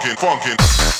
funkin', funkin'.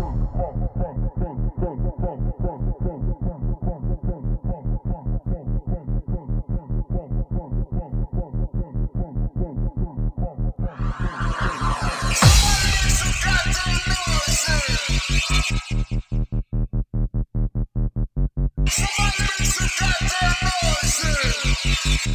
Stop that noise!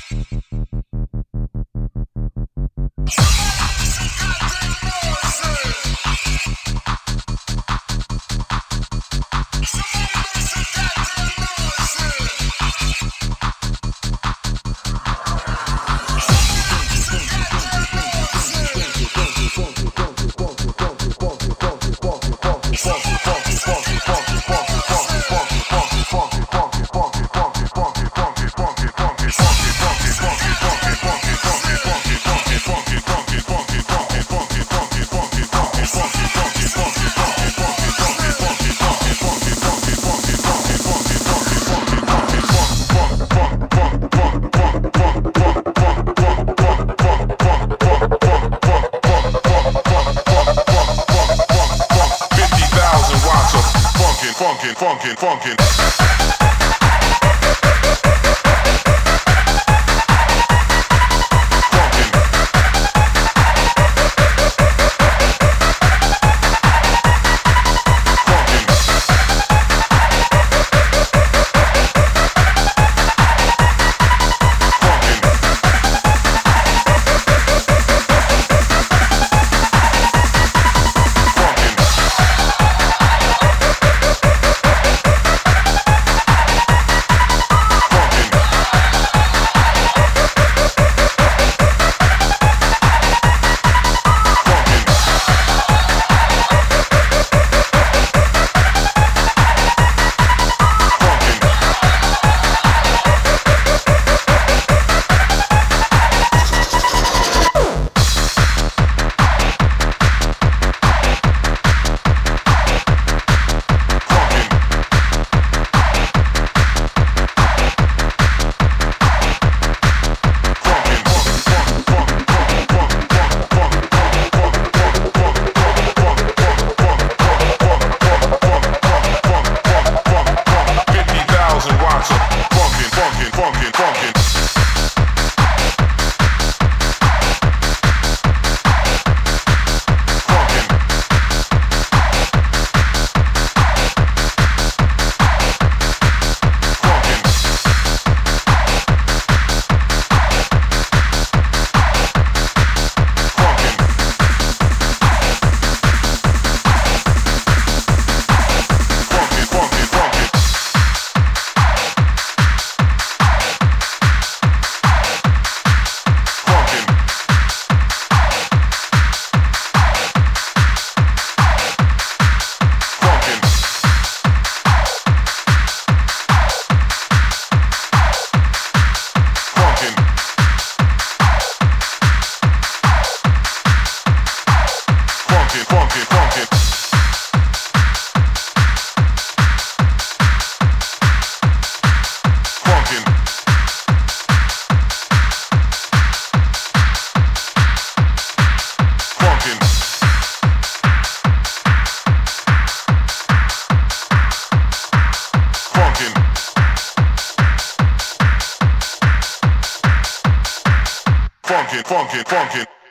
Funkin', funkin'.